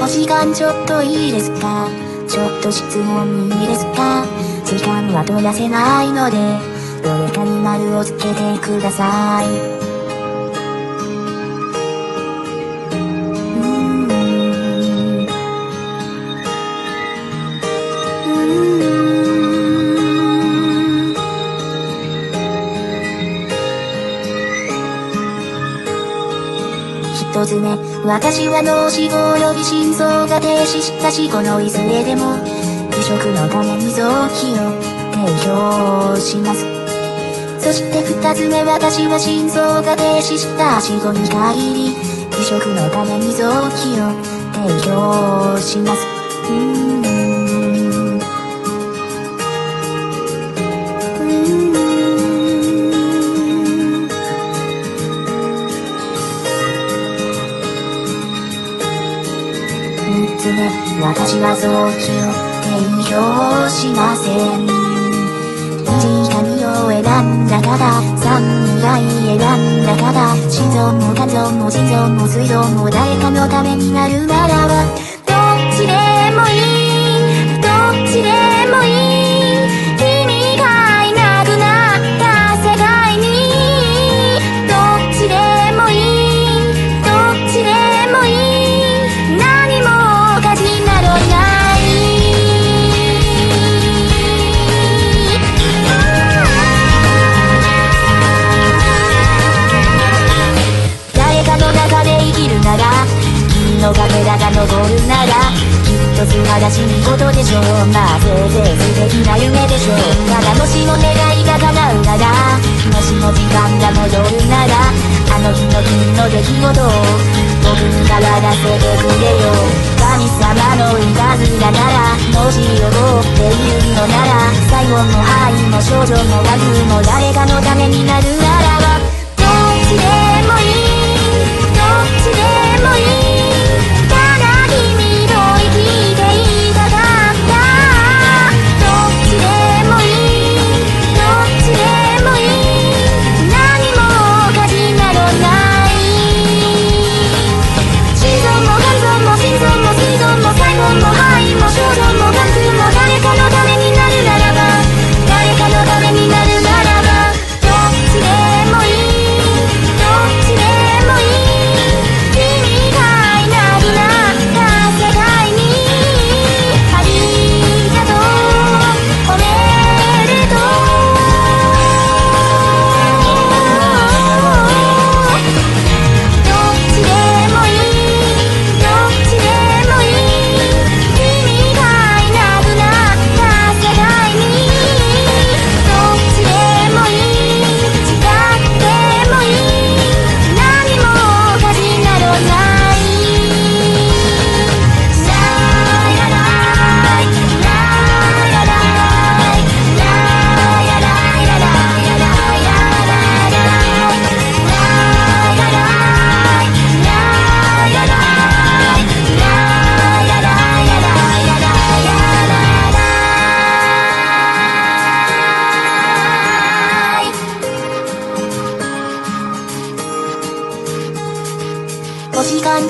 お時間ちょっといいですか？ちょっと質問いいですか？時間は取らせないのでどれかに丸をつけてください。私は脳死後及び心臓が停止した死後のいずれでも移植のために臓器を提供します。そして二つ目私は心臓が停止した死後に限り移植のために臓器を提供します。つ目私は臓器を提供しません。短紙を選んだ方三未来選んだから心臓も肝臓も心臓も水臓も誰かのためになるならばと素晴らしいことでしょうまあせいぜい素敵な夢でしょうただもしも願いが叶うならもしも時間が戻るならあの日の君の出来事を僕に語らせてくれよ。神様のいたずらならもし怒っているのなら最後の愛も少女もガグも誰かのためになるならば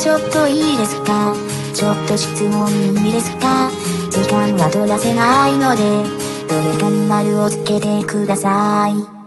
ちょっといいですか？ちょっと質問いいですか？時間は取らせないのでどれかに丸をつけてください。